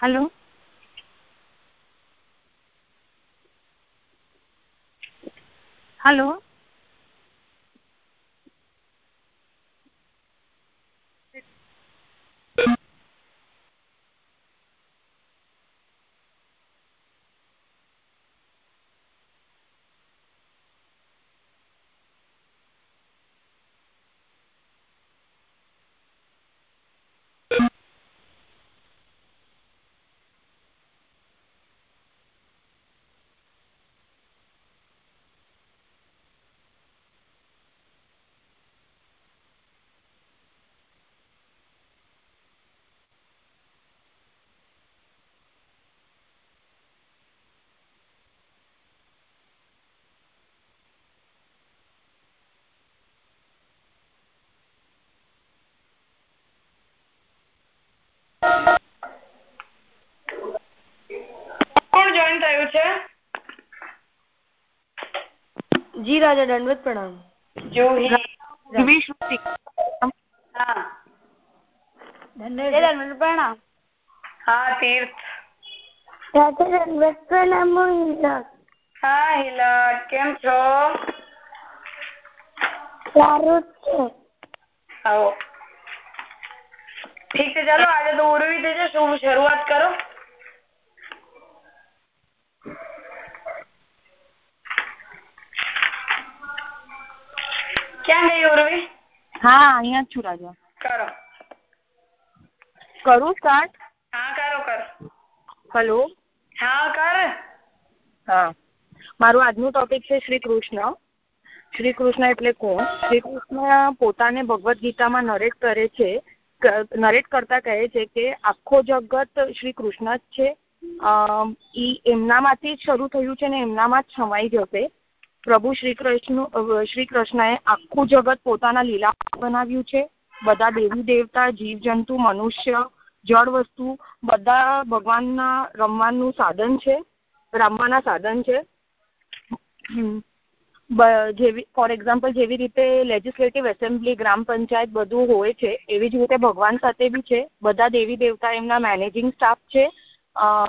Hello hello કોણ join થયું છે? જી રાજા દંડવત પ્રણામ. હા. દંડવત પ્રણામ. હા તીર્થ. રાજા દંડવત પ્રણામ હા હિલટ કેમ છો? સારું છે. આવો. ઠીક છે ચાલો આજે તો ઉર્વી થઈ જશે. શું શરૂઆત કરો. ક્યાં ગઈ ઉર્વી હા અહીંયા છું રાજા. કરો. કરું સ્ટાર્ટ હા કરો કર. હલો હા કર. હા. મારું આજનું ટોપિક છે શ્રી કૃષ્ણ. શ્રી કૃષ્ણ એટલે કોણ? શ્રી કૃષ્ણ પોતાને ભગવદ્ ગીતામાં નરેટ કરે છે નરેટ કરતા કહે છે કે આખો જગત શ્રી કૃષ્ણ જ છે. ઈ એમનામાંથી જ શરૂ થયું છે ને એમનામાં જ સમાઈ જશે. પ્રભુ શ્રી કૃષ્ણ શ્રી કૃષ્ણએ આખું જગત પોતાના લીલા બનાવ્યું છે. બધા દેવી દેવતા જીવ જંતુ મનુષ્ય, જળ વસ્તુ, બધા ભગવાનના રમવાનું સાધન છે, રમવાના સાધન છે. જેવી, ફોર એક્ઝામ્પલ, જેવી રીતે લેજિસ્લેટિવ એસેમ્બલી, ગ્રામ પંચાયત બધું હોય છે, એવી જ રીતે ભગવાન સાથે બી છે. બધા દેવી દેવતા એમના મેનેજિંગ સ્ટાફ છે.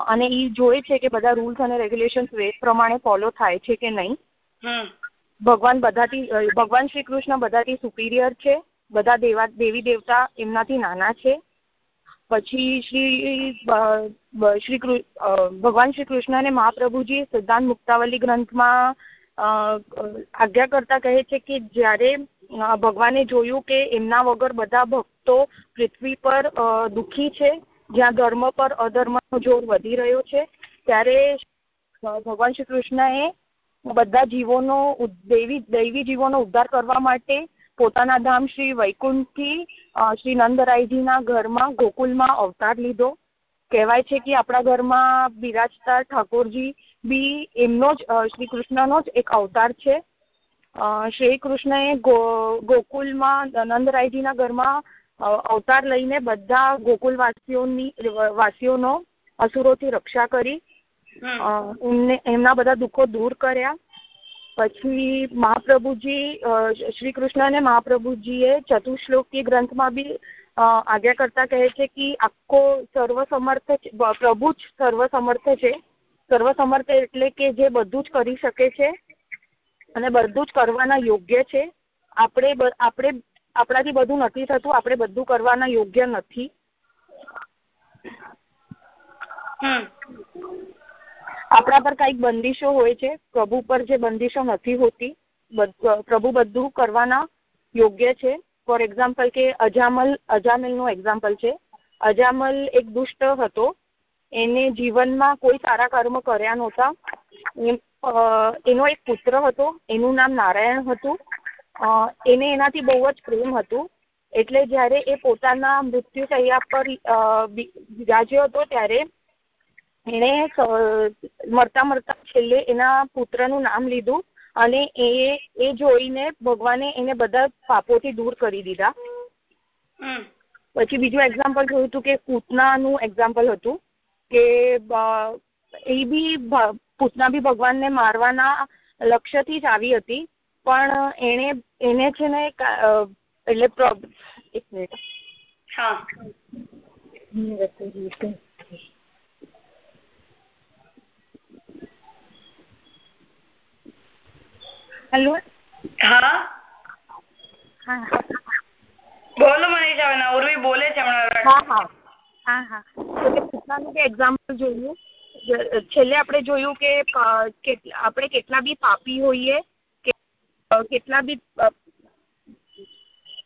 અને એ જોઈ છે કે બધા રૂલ્સ અને રેગ્યુલેશન્સ વેદ પ્રમાણે ફોલો થાય છે કે નહીં. ભગવાન બધાથી ભગવાન શ્રી કૃષ્ણ બધાથી સુપિરિયર છે. બધા દેવા, દેવી દેવતા એમનાથી નાના છે. પછી શ્રી શ્રી ભગવાન શ્રી કૃષ્ણ અને મહાપ્રભુજી સિદ્ધાંત મુક્તાવલી ગ્રંથમાં આજ્ઞા કરતા કહે છે કે જ્યારે ભગવાને જોયું કે એમના વગર બધા ભક્તો પૃથ્વી પર દુઃખી છે, જ્યાં ધર્મ પર અધર્મનો જોર વધી રહ્યો છે, ત્યારે ભગવાન શ્રી કૃષ્ણએ બધા જીવોનો દેવી, દૈવી જીવોનો ઉદ્ધાર કરવા માટે પોતાના ધામ શ્રી વૈકુંઠથી શ્રી નંદરાયજીના ઘરમાં ગોકુલમાં અવતાર લીધો. કહેવાય છે કે આપણા ઘરમાં બિરાજતા ઠાકોરજી બી એમનો જ શ્રી કૃષ્ણનો જ એક અવતાર છે. શ્રી કૃષ્ણએ ગોકુલમાં નંદરાયજીના ઘરમાં અવતાર લઈને બધા ગોકુલવાસીઓની, વાસીઓનો અસુરોથી રક્ષા કરી. એમને એમના બધા દુઃખો દૂર કર્યા. પછી મહાપ્રભુજી શ્રી કૃષ્ણ અને મહાપ્રભુજીએ ચતુશ્લોકી ગ્રંથમાં બી આજ્ઞા કરતા કહે છે કે આખો સર્વસમર્થ પ્રભુ જ સર્વસમર્થ છે. સર્વસમર્થ એટલે કે જે બધું જ કરી શકે છે અને બધું જ કરવાના યોગ્ય છે. આપણે આપણે આપણાથી બધું નથી થતું આપણે બધું કરવાના યોગ્ય નથી. આપણા પર કંઈક બંદીશો હોય છે, પ્રભુ પર જે બંદીશો નથી હોતી પ્રભુ બધું કરવાના યોગ્ય છે. ફોર એક્ઝામ્પલ કે અજામલ અજામિલનું એક્ઝામ્પલ છે. અજામલ એક દુષ્ટ હતો. એને જીવનમાં કોઈ સારા કર્મ કર્યા નહોતા. એનો એક પુત્ર હતો. એનું નામ નારાયણ હતું. એને એનાથી બહુ જ પ્રેમ હતું. એટલે જ્યારે એ પોતાના મૃત્યુ શૈયા પર વિરાજ્યો હતો ત્યારે એણે મરતા મરતા છેલ્લે એના પુત્રનું નામ લીધું અને એ એ જોઈને ભગવાને એને બધા પાપોથી દૂર કરી દીધા. પછી બીજું એક્ઝામ્પલ જોયું હતું કે પૂતનાનું એક્ઝામ્પલ હતું કે એ બી પૂતના બી ભગવાનને મારવાના લક્ષ્યથી જ આવી હતી પણ એને એને છે ને એટલે એક મિનિટ. હા. હેલો? હા? હા. બોલો મનીષાબેન ઉર્વી બોલે છે હમણાં હા હા. હા કૃષ્ણાનું કે એક્ઝામ્પલ જોયું. જ- છેલ્લે આપણે જોયું કે આપણે કેટલા બી પાપી હોઈએ કે કેટલા બી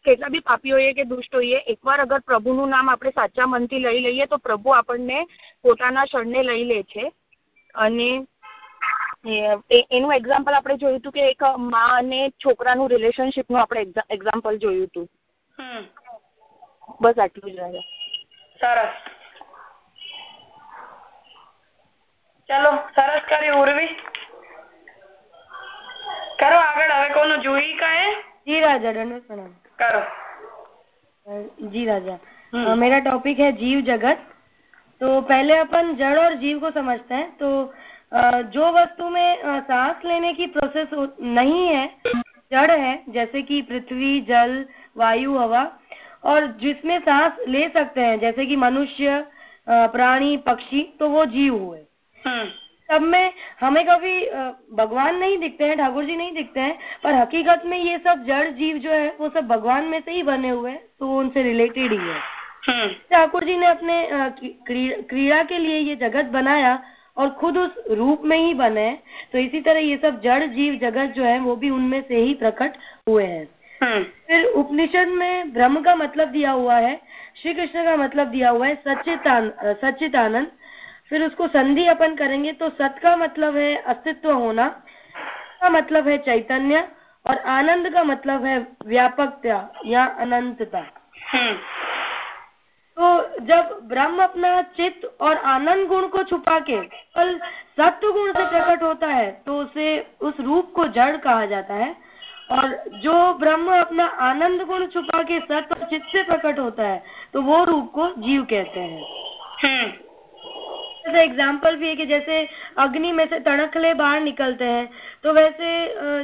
કેટલા બી પાપી હોઈએ કે દુષ્ટ હોઈએ એકવાર અગર પ્રભુનું નામ આપણે સાચા મનથી લઈ લઈએ તો પ્રભુ આપણને પોતાના શરણે લઈ લે છે. અને એનું એક્ઝામ્પલ આપણે જોયું હતું કે એક મા અને છોકરાનું રિલેશનશિપનું આપણે એક્ઝામ્પલ જોયું હતું હમ બસ આટલું જ રહ્યા સરસ ચલો સરસ કર્યું ઉર્વી કરો આગળ હવે કોનું જુઈ કહે जी राजा दंडवत प्रणाम કરો अ, जी राजा हम्म। अ, मेरा टॉपिक है जीव जगत तो पहले अपन जड़ और जीव को समझते हैं तो अ, जो वस्तु में सांस लेने की प्रोसेस नहीं है जड़ है जैसे कि पृथ्वी जल वायु हवा और जिसमें सांस ले सकते हैं जैसे कि मनुष्य प्राणी पक्षी तो वो जीव हुए। हम्म। सब में हमें कभी भगवान नहीं दिखते हैं ठाकुर जी नहीं दिखते हैं पर हकीकत में ये सब जड़ जीव जो है वो सब भगवान में से ही बने हुए हैं तो वो उनसे रिलेटेड ही है। हम्म। ठाकुर जी ने अपने क्रीड़ा के लिए ये जगत बनाया और खुद उस रूप में ही बने हैं। तो इसी तरह ये सब जड़ जीव जगत जो है वो भी उनमें से ही प्रकट हुए हैं। हम्म। फिर उपनिषद में ब्रह्म का मतलब दिया हुआ है श्री कृष्ण का मतलब दिया हुआ है सच्चितान अ, सच्चिदानंद। फिर उसको संधि अपन करेंगे तो सत का मतलब है अस्तित्व होना का मतलब है चैतन्य और आनंद का मतलब है व्यापकता या अनंतता। हम्म। तो जब ब्रह्म अपना चित्त और आनंद गुण को छुपा के कल सत्य गुण से प्रकट होता है तो उसे उस रूप को जड़ कहा जाता है। और जो ब्रह्म अपना आनंद गुण छुपा के सत्य और चित्त से प्रकट होता है तो वो रूप को जीव कहते हैं। हम्म। जैसे एग्ज़ाम्पल भी है कि जैसे अग्नि में से तड़कले बाहर निकलते हैं तो वैसे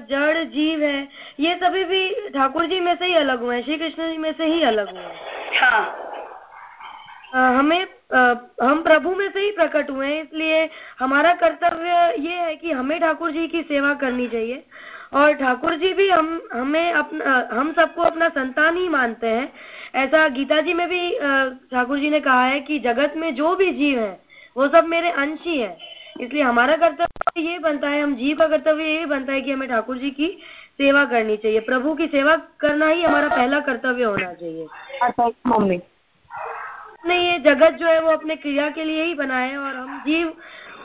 जड़ जीव है ये सभी भी ठाकुर जी में से ही अलग हुए हैं श्री कृष्ण जी में से ही अलग हुए हैं। हाँ। हमें हम प्रभु में से ही प्रकट हुए हैं, इसलिए हमारा कर्तव्य ये है कि हमें ठाकुर जी की सेवा करनी चाहिए। और ठाकुर जी भी हम, हमें अपना हम सबको अपना संतान ही मानते हैं। ऐसा गीता जी में भी ठाकुर जी ने कहा है कि जगत में जो भी जीव है, वो सब मेरे अंश ही है। इसलिए हमारा कर्तव्य ये बनता है, हम जीव का कर्तव्य ये बनता है कि हमें ठाकुर जी की सेवा करनी चाहिए। प्रभु की सेवा करना ही हमारा पहला कर्तव्य होना चाहिए। नहीं ये जगत जो है वो अपने क्रिया के लिए ही बनाए और हम जीव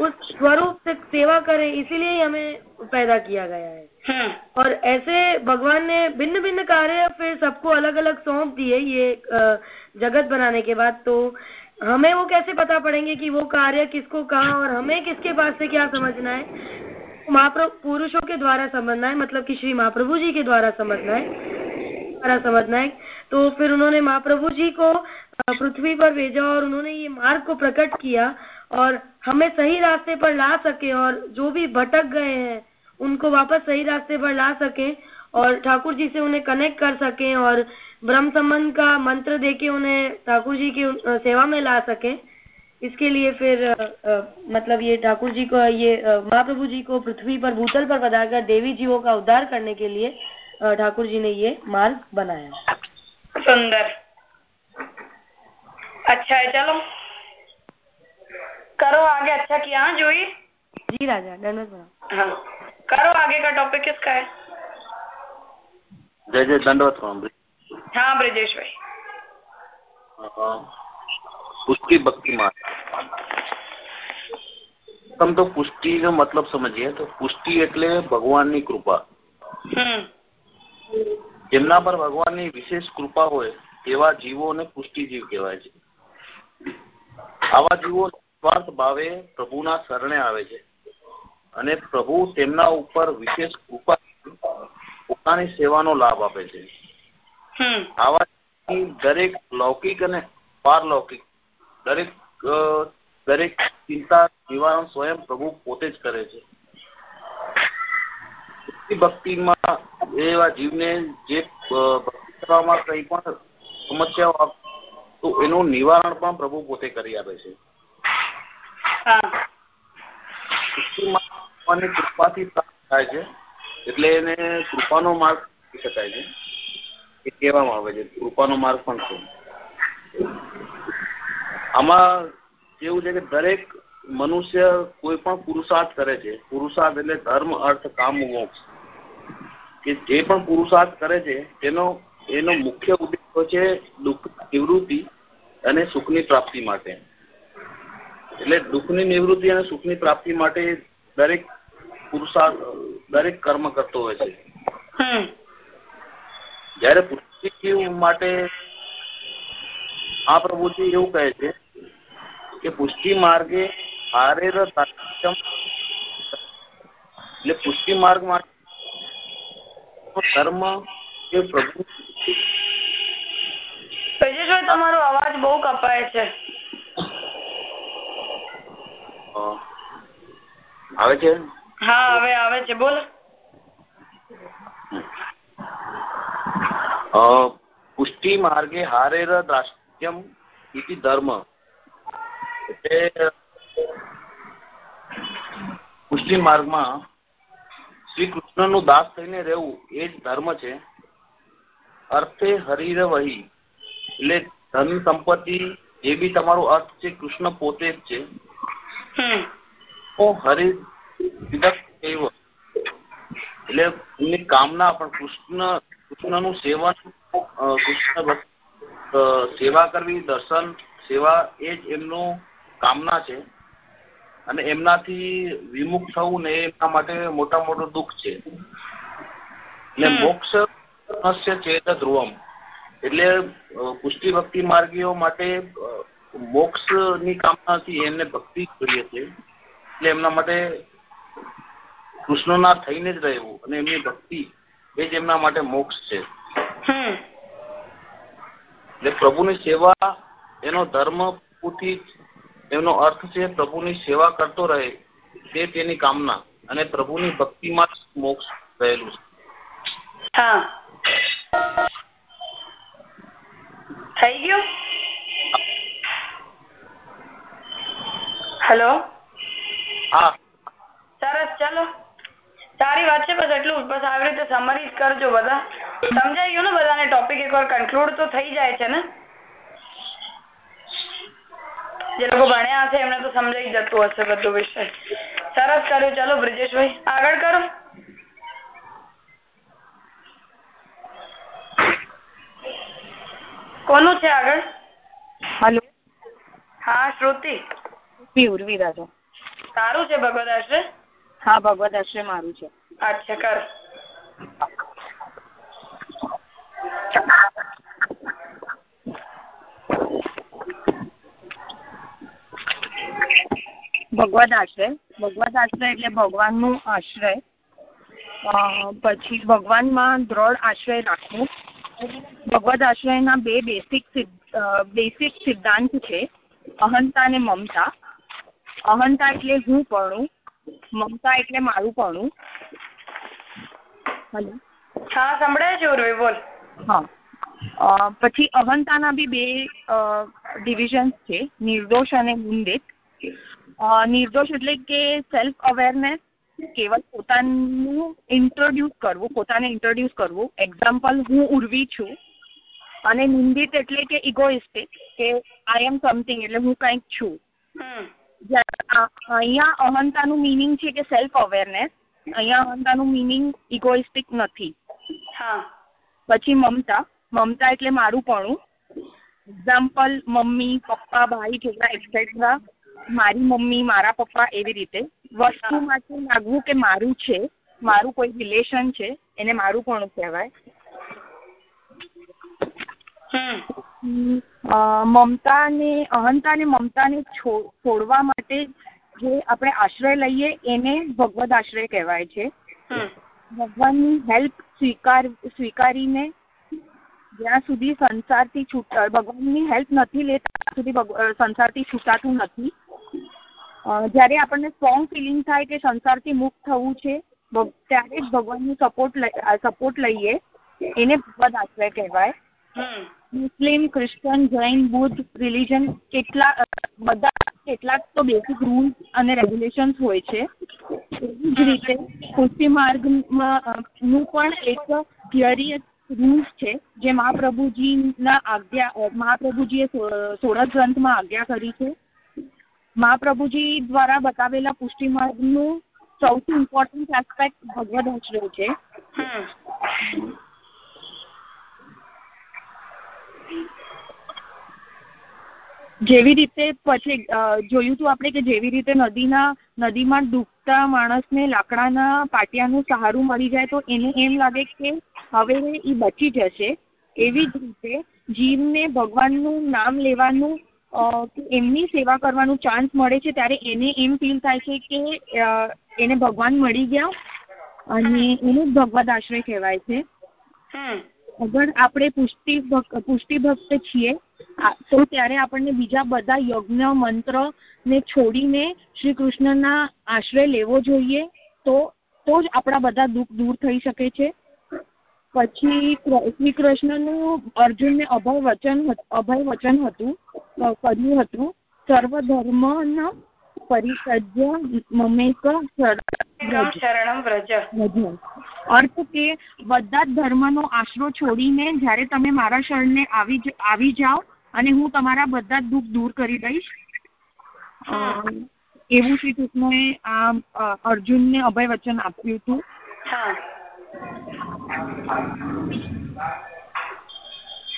उस स्वरूप से सेवा करें इसीलिए हमें पैदा किया गया है। हाँ। और ऐसे भगवान ने भिन्न भिन्न कार्य फिर सबको अलग अलग सौंप दिए ये जगत बनाने के बाद। तो हमें वो कैसे पता पड़ेंगे कि वो कार्य किसको कहा और हमें किसके पास से क्या समझना है? महाप्रभु पुरुषों के द्वारा समझना है मतलब कि श्री महाप्रभु जी के द्वारा समझना है द्वारा समझना है। तो फिर उन्होंने महाप्रभु जी को पृथ्वी पर भेजा और उन्होंने ये मार्ग को प्रकट किया और हमें सही रास्ते पर ला सके और जो भी भटक गए हैं उनको वापस सही रास्ते पर ला सके और ठाकुर जी से उन्हें कनेक्ट कर सके और ब्रह्म संबंध का मंत्र देके उन्हें ठाकुर जी की सेवा में ला सके। इसके लिए फिर अ, अ, मतलब ये ठाकुर जी को ये महाप्रभु जी को पृथ्वी पर भूतल पर पधारकर देवी जीवों का उद्धार करने के लिए ठाकुर जी ने ये मार्ग बनाया। सुंदर। अच्छा है चलो करो आगे अच्छा किया हाँ जूही जी राजा दंडवत प्रणाम हाँ करो आगे का टॉपिक किसका है जय जय दंडवत प्रणाम हाँ ब्रजेश भाई અ, પુષ્ટિ ભક્તિ માર્ગ તમે તો પુષ્ટિનો મતલબ સમજીએ તો પુષ્ટિ એટલે ભગવાનની કૃપા हम्म જેમના પર ભગવાનની વિશેષ કૃપા હોય એવા જીવોને પુષ્ટિ જીવ કહેવાય છે આવા જીવો સ્વાર્થ ભાવે પ્રભુના શરણે આવે છે અને પ્રભુ તેમના ઉપર વિશેષ કૃપા પોતાની સેવાનો લાભ આપે છે. આવા દરેક લૌકિક અને પારલૌકિક દરેક દરેક ચિંતા નિવારણ સ્વયં પ્રભુ પોતે જ કરે છે. ભક્તિમાં એવા જીવને જે ભક્તિ કરવામાં કઈ પણ સમસ્યાઓ તો એનું નિવારણ પણ પ્રભુ પોતે કરી આપે છે. કૃપાથી પ્રાપ્ત થાય છે એટલે એને કૃપાનો માર્ગ કહી શકાય છે. એ કહેવામાં આવે છે કૃપાનો માર્ગ પણ છે. આમાં કેવું છે કે દરેક મનુષ્ય કોઈ પણ પુરુષાર્થ કરે છે પુરુષાર્થ એટલે ધર્મ અર્થ કામ મોક્ષ. કે જે પણ પુરુષાર્થ કરે છે તેનો એનો મુખ્ય ઉદ્દેશ છે દુઃખ નિવૃત્તિ અને સુખની પ્રાપ્તિ માટે. એટલે દુઃખની નિવૃત્તિ અને સુખની પ્રાપ્તિ માટે દરેક પુરુષાર્થ દરેક કર્મ કરતો હોય છે. જયારે પુષ્ટિ માટે આ પ્રભુજી એવું કહે છે કે પુષ્ટિ માર્ગે હારેર એટલે પુષ્ટિ માર્ગ માટે ધર્મ એ પ્રભુ તેજસભાઈ તમારો અવાજ બહુ કપાય છે? આવે છે? હા હવે આવે છે. બોલ. પુષ્ટિ માર્ગે હારેર દ્રાષ્ટ્યમ ઇતિ ધર્મ. એટલે પુષ્ટિ માર્ગમાં શ્રી કૃષ્ણનું દાસ થઈને રહેવું એ જ ધર્મ છે. અર્થે હરિર વહી. એટલે ધન સંપત્તિ એ બી તમારો અર્થ છે કૃષ્ણ પોતે જ છે. હરિ એટલે એમની કામના પણ કૃષ્ણ કૃષ્ણનું સેવન કૃષ્ણ સેવા કરવી દર્શન સેવા એ જ એમનું કામના છે. અને એમનાથી વિમુખ થવું ને એમના માટે મોટા મોટું દુઃખ છે. એટલે મોક્ષ ચેત ધ્રુવમ એટલે પુષ્ટિ ભક્તિ માર્ગીઓ માટે મોક્ષની કામના નથી એમને ભક્તિ જોઈએ છે. એટલે એમના માટે કૃષ્ણના થઈને જ રહેવું અને એમની ભક્તિ એ જ એમના માટે મોક્ષ છે. એટલે પ્રભુની સેવા એનો ધર્મ પૂરતી એમનો એનો અર્થ છે પ્રભુની સેવા કરતો રહે તે તેની કામના અને પ્રભુની ભક્તિમાં મોક્ષ રહેલું છે. હા. થઈ ગયું? હેલો? હા. સરસ ચલો. સારી વાત છે બસ એટલું બસ આવી રીતે સમરી કરજો બધા. સમજાઈ ગયું ને બધાને? ટોપિક એકવાર કન્ક્લુડ તો થઈ જાય છે ને? જે લોકો ભણ્યા હશે એમને તો સમજાઈ જતું હશે બધું વિષય સરસ કર્યું. ચલો બ્રિજેશભાઈ આગળ કરો. કોનું છે આગળ? હલો. હા શ્રુતિ. ઉર્વી રાજા. સારું છે ભગવત આશ્રય હા ભગવદ આશ્રય મારું છે. અચ્છા કર. ભગવદ આશ્રય ભગવદ આશ્રય એટલે ભગવાનનું આશ્રય. અ, પછી ભગવાનમાં દ્રઢ આશ્રય રાખવો. ભગવત આશ્રયના બે બેસિક બેસિક સિદ્ધાંત છે. અહંતા અને મમતા. અહંતા એટલે હું પણું મમતા એટલે મારું પણું હલો? હા સંભળાય છે ઉર્વી બોલ. હા. પછી અહંતાના બી બે ડિવિઝન્સ છે. નિર્દોષ અને મુંદિત. નિર્દોષ એટલે કે સેલ્ફ અવેરનેસ કેવલ પોતાનું ઇન્ટ્રોડ્યુસ કરવું પોતાને ઇન્ટ્રોડ્યુસ કરવું. એક્ઝામ્પલ હું ઉર્વી છું. અને નિંદિત એટલે કે ઇગોઇસ્ટિક કે આઈ એમ સમથિંગ એટલે હું કંઈક છું. અહીંયા અહંતાનું મિનિંગ છે કે સેલ્ફ અવેરનેસ અહીંયા અહંતાનું મિનિંગ ઇગોઇસ્ટિક નથી. પછી મમતા મમતા એટલે મારું પણું એક્ઝામ્પલ મમ્મી પપ્પા ભાઈ છોકરા એક્સેટ્રા મારી મમ્મી મારા પપ્પા એવી રીતે. વસ્તુ માટે લાગવું કે મારું છે મારું કોઈ રિલેશન છે એને મારું પણ કહેવાય. મમતાને અહંતાને મમતાને છોડવા માટે જે આપણે આશ્રય લઈએ એને ભગવદ આશ્રય કહેવાય છે. ભગવાનની હેલ્પ સ્વીકાર સ્વીકારીને જ્યાં સુધી સંસારથી છૂટ ભગવાનની હેલ્પ નથી લેતા ત્યાં સુધી સંસારથી છૂટાતું નથી. જ્યારે આપણને સ્ટ્રોંગ ફિલિંગ થાય કે સંસારથી મુક્ત થવું છે ત્યારે જ ભગવાનનો સપોર્ટ સપોર્ટ લઈએ. એને ભગવદ આશ્રય કહેવાય. મુસ્લિમ ક્રિશ્ચન જૈન, બુદ્ધ રિલિજન કેટલા બધા કેટલાક તો બેસિક રૂલ્સ અને રેગ્યુલેશન્સ હોય છે. એવી જ રીતે પુષ્ટિ માર્ગમાં નું પણ એક થિયરી રૂલ્સ છે જે મહાપ્રભુજીના આજ્ઞા મહાપ્રભુજીએ સોળસ ગ્રંથમાં આજ્ઞા કરી છે. મહાપ્રભુજી દ્વારા બતાવેલા પુષ્ટિ માર્ગનું સૌથી ઇમ્પોર્ટન્ટ એસ્પેક્ટ ભગવદ આશ્રય છે. જેવી રીતે પછી જોયું હતું આપણે કે જેવી રીતે નદીના, નદીમાં ડૂબતા માણસને લાકડાના પાટિયાનું સહારું મળી જાય, તો એને એમ લાગે કે હવે એ બચી જશે. એવી જ રીતે જીવને ભગવાનનું નામ લેવાનું એમની સેવા કરવાનું ચાન્સ મળે છે, ત્યારે એને એમ ફીલ થાય છે કે એને ભગવાન મળી ગયા અને એનું જ ભગવદ આશ્રય કહેવાય છે. અગર આપણે પુષ્ટિ પુષ્ટિ ભક્ત છીએ તો ત્યારે આપણને બીજા બધા યજ્ઞ, મંત્ર ને છોડીને શ્રી કૃષ્ણના આશ્રય લેવો જોઈએ, તો તો જ આપણા બધા દુઃખ દૂર થઈ શકે છે. પછી શ્રી કૃષ્ણનું અર્જુનને અભય વચન અભય વચન હતું કર્યું હતું. સર્વ ધર્મના પરિસજ્ય મમેક વ્રજ અર્થ કે બધા જ ધર્મનો આશરો છોડીને જ્યારે તમે મારા શરણને આવી આવી જાઓ અને હું તમારા બધા જ દુઃખ દૂર કરી દઈશ એવું શ્રી કૃષ્ણએ આ અર્જુનને અભય વચન આપ્યું હતું.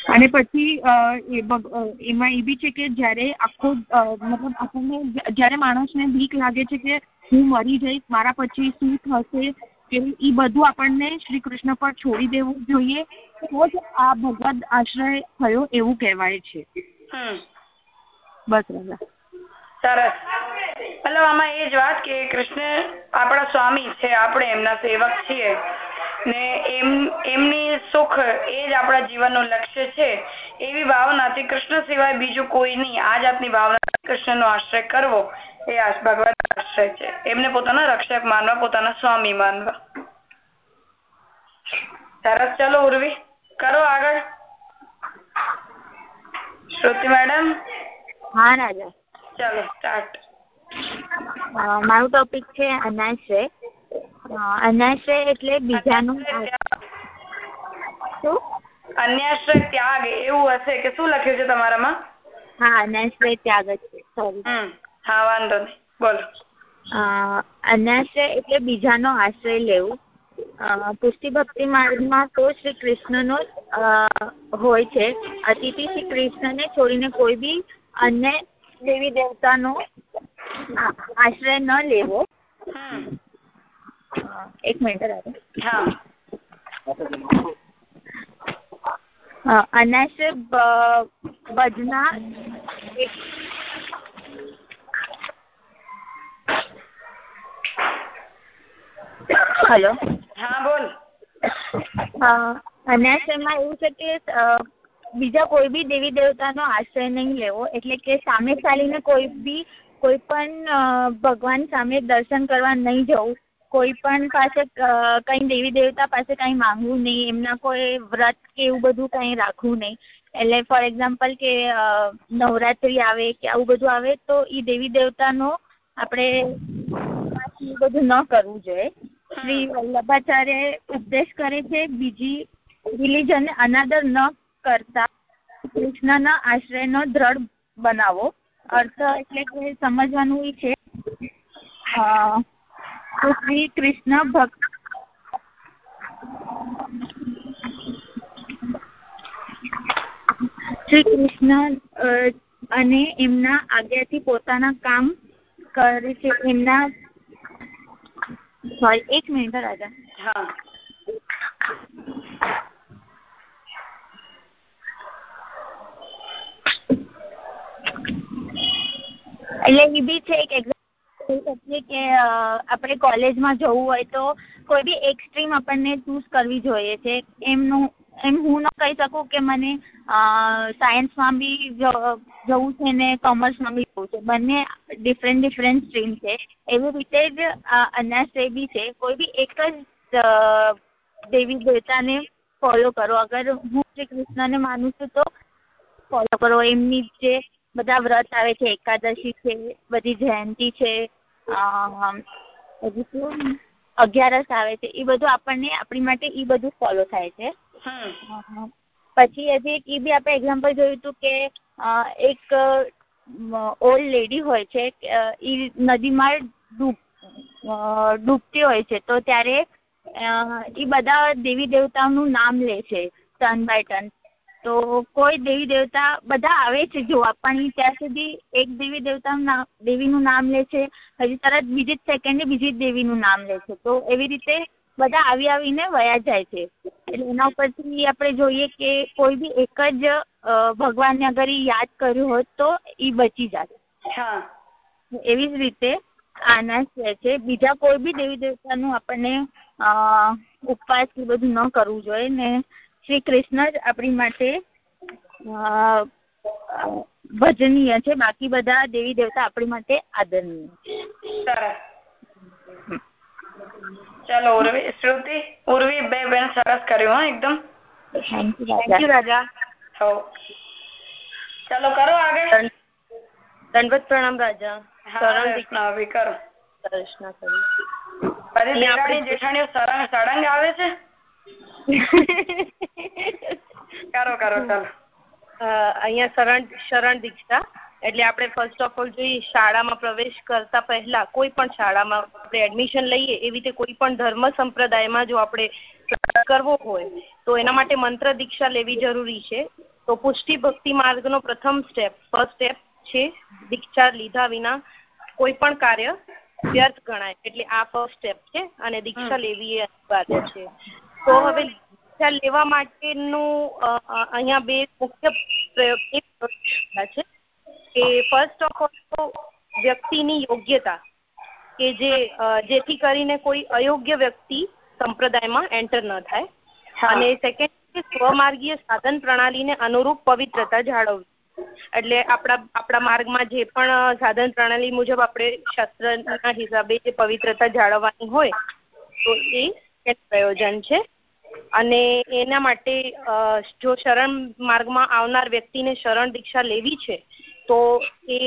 અને પછી એમાં એ બી છે કે જ્યારે આખો મતલબ આપણને જ્યારે માણસને બીક લાગે છે કે હું મરી જઈશ મારા પછી શું થશે કે એ બધું આપણને શ્રી કૃષ્ણ પર છોડી દેવું જોઈએ. તો જ આ ભગવદ આશ્રય થયો એવું કહેવાય છે. બસ રાજા. સરસ. મતલબ આમાં એ જ વાત કે કૃષ્ણ આપણા સ્વામી છે આપણે એમના સેવક છીએ. ને એમ એમની સુખ એ જ આપણા જીવનનું લક્ષ્ય છે. એવી ભાવનાથી કૃષ્ણ સિવાય બીજું કોઈ નહીં. આ જાતની ભાવના કૃષ્ણનો આશ્રય કરવો. એ ભગવાન આશ્રય છે. એમને પોતાના રક્ષક માનવા પોતાના સ્વામી માનવા. સરસ ચલો ઉર્વી કરો આગળ. શ્રુતિ મેડમ? હા રાજા. ચલો સ્ટાર્ટ. મારું ટોપિક છે અનાશ્રય. અનાશ્રય એટલે બીજાનું શું? અન્યાશ્રય ત્યાગ એવું હશે કે શું લખ્યું છે તમારામાં? હા અનાશ્રય ત્યાગ છે. સોરી હા વાંધો નહીં. બોલો. અનાશ્રય એટલે બીજાનો આશ્રય લેવું. પુષ્ટિ ભક્તિ માર્ગમાં તો શ્રી કૃષ્ણનો હોય છે. અતિથિ શ્રી કૃષ્ણને છોડીને કોઈ બી અન્ય દેવી દેવતાનો આશ્રય ન લેવો. એક મિનિટ હા. અનાશ્રય ભજના હેલો હા બોલ. અનાશ્રયમાં એવું છે કે બીજા કોઈ બી દેવી દેવતાનો આશ્રય નહીં લેવો એટલે કે સામે ચાલીને કોઈ બી કોઈ પણ ભગવાન સામે દર્શન કરવા નહીં જવું કોઈ પણ પાસે કઈ દેવી દેવતા પાસે કઈ માંગવું નહીં એમના કોઈ વ્રત કે એવું બધું કઈ રાખવું નહીં. એટલે ફોર એક્ઝામ્પલ કે નવરાત્રી આવે કે આવું બધું આવે તો એ દેવી દેવતાનો આપણે બધું ન કરવું જોઈએ. શ્રી વલ્લભાચાર્ય ઉપદેશ કરે છે, બીજી રિલિજન અનાદર ન કરતા કૃષ્ણના આશ્રયનો દ્રઢ બનાવો. અર્થ એટલે કે સમજવાનું એ છે શ્રી કૃષ્ણ ભક્ત શ્રી કૃષ્ણ અને એમના આજ્ઞાથી પોતાના કામ કરે છે, એમના સોરી એક મિનિટ રાજા હા એટલે એ બી છે એક એક્ઝામ્પલ કે આપણે કોલેજમાં જવું હોય તો કોઈ બી એક સ્ટ્રીમ આપણને ચૂઝ કરવી જોઈએ છે. એમનું એમ હું ન કહી શકું કે મને સાયન્સમાં બી જવું છે ને કોમર્સમાં બી જવું છે. બંને ડિફરન્ટ ડિફરન્ટ સ્ટ્રીમ છે. એવી રીતે જ અનાશ્રય બી છે. કોઈ બી એક જ દેવી દેવતાને ફોલો કરો. અગર હું શ્રી કૃષ્ણને માનું છું તો ફોલો કરો. એમની જે બધા વ્રત આવે છે, એકાદશી છે, બધી જયંતી છે અગિયારસ આવે છે, એ બધું આપણને આપણી માટે એ બધું ફોલો થાય છે. પછી હજી એક એ બી આપણે એક્ઝામ્પલ જોયું હતું કે એક ઓલ્ડ લેડી હોય છે એ નદીમાં ડૂબ ડૂબતી હોય છે, તો ત્યારે એ બધા દેવી દેવતાઓનું નામ લે છે ટર્ન બાય ટર્ન તો કોઈ દેવી દેવતા બધા આવે છે જોવા, પણ ત્યાં સુધી એક દેવી દેવતાનું નામ દેવીનું નામ લે છે, હજી તરત બીજી જ સેકન્ડે બીજી દેવીનું નામ લે છે. તો એવી રીતે બધા આવી આવીને વયા જાય છે. એટલે એના ઉપરથી આપણે જોઈએ કે કોઈ બી એક જ ભગવાનને અગર એ યાદ કર્યું હોત તો એ બચી જાય એવી જ રીતે આના છે. બીજા કોઈ બી દેવી દેવતાનું આપણને ઉપવાસ કે બધું ન કરવું જોઈએ ને શ્રી કૃષ્ણ જ આપણી માટે ભજનીય છે. બાકી બધા દેવી દેવતા આપણી માટે આદરણીય છે. ચાલો ઉર્વી શ્રુતિ ઉર્વી બે બેન સરસ કર્યું હા એકદમ. થેન્ક યુ રાજા. હો ચાલો કરો આગળ. દંડવત પ્રણામ રાજા. શરણ કરો. કૃષ્ણ કરી. બધી આપણી જેઠાણીઓ સળંગ સળંગ આવે છે? કરો કરો ચાલો. અહીંયા શરણ શરણ દીક્ષા. એટલે આપણે ફર્સ્ટ ઓફ ઓલ જોઈએ શાળામાં પ્રવેશ કરતા પહેલા કોઈ પણ શાળામાં આપણે એડમિશન લઈએ એવી રીતે કોઈ પણ ધર્મ સંપ્રદાયમાં જો આપણે કરવો હોય તો એના માટે મંત્ર દીક્ષા લેવી જરૂરી છે. તો પુષ્ટિ ભક્તિ માર્ગનો પ્રથમ સ્ટેપ ફર્સ્ટ સ્ટેપ છે દીક્ષા લીધા વિના કોઈ પણ કાર્ય વ્યર્થ ગણાય. એટલે આ ફર્સ્ટ સ્ટેપ છે અને દીક્ષા લેવી એ અનિવાર્ય છે. તો હવે દીક્ષા લેવા માટેનું અહીંયા બે મુખ્ય પ્રયોગ છે. કે ફર્સ્ટ ઓફ ઓલ તો વ્યક્તિની યોગ્યતા કે જે જેથી કરીને કોઈ અયોગ્ય વ્યક્તિ સંપ્રદાયમાં એન્ટર ન થાય. અને સેકન્ડ સ્વમાર્ગીય સાધન પ્રણાલીને અનુરૂપ પવિત્રતા જાળવવી. એટલે આપણા આપણા માર્ગમાં જે પણ સાધન પ્રણાલી મુજબ આપણે શાસ્ત્રના હિસાબે જે પવિત્રતા જાળવવાની હોય તો એ પ્રયોજન છે. અને એના માટે જો શરણ માર્ગમાં આવનાર વ્યક્તિને શરણ દીક્ષા લેવી છે તો એ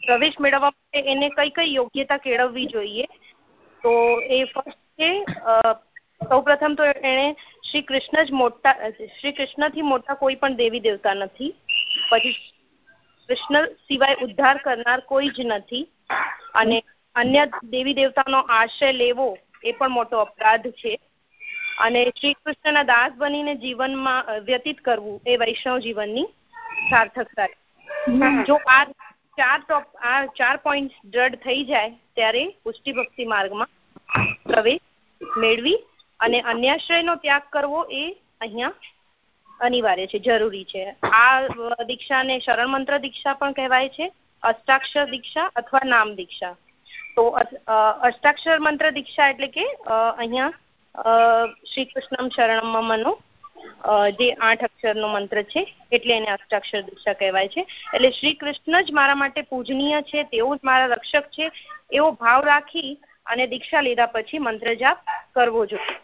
પ્રવેશ મેળવવા માટે એને કઈ કઈ યોગ્યતા કેળવવી જોઈએ? તો એ ફર્સ્ટ છે સૌપ્રથમ તો એણે શ્રી કૃષ્ણ જ મોટા, શ્રી કૃષ્ણથી મોટા કોઈ પણ દેવી દેવતા નથી. પછી કૃષ્ણ સિવાય ઉદ્ધાર કરનાર કોઈ જ નથી. અને અન્ય દેવી દેવતાનો આશ્રય લેવો એ પણ મોટો અપરાધ છે. અને શ્રી કૃષ્ણના દાસ બનીને જીવનમાં વ્યતીત કરવું એ વૈષ્ણવ જીવનની સાર્થકતા જો આ ચાર આ ચાર પોઈન્ટ દ્રઢ થઈ જાય ત્યારે પુષ્ટિ ભક્તિ માર્ગમાં પ્રવેશ મેળવી અને અન્યાશ્રયનો ત્યાગ કરવો એ અહીંયા અનિવાર્ય છે, જરૂરી છે. આ દીક્ષાને શરણ મંત્ર દીક્ષા પણ કહેવાય છે, અષ્ટાક્ષર દીક્ષા અથવા નામ દીક્ષા. તો અષ્ટાક્ષર મંત્ર દીક્ષા એટલે કે અહીંયા શ્રી કૃષ્ણમ શરણમ મનો જે આઠ અક્ષરનો મંત્ર છે એટલે એને અષ્ટાક્ષર દીક્ષા કહેવાય છે. એટલે શ્રી કૃષ્ણ જ મારા માટે પૂજનીય છે તેઓ જ મારા રક્ષક છે એવો ભાવ રાખી અને દીક્ષા લીધા પછી મંત્ર જાપ કરવો જોઈએ.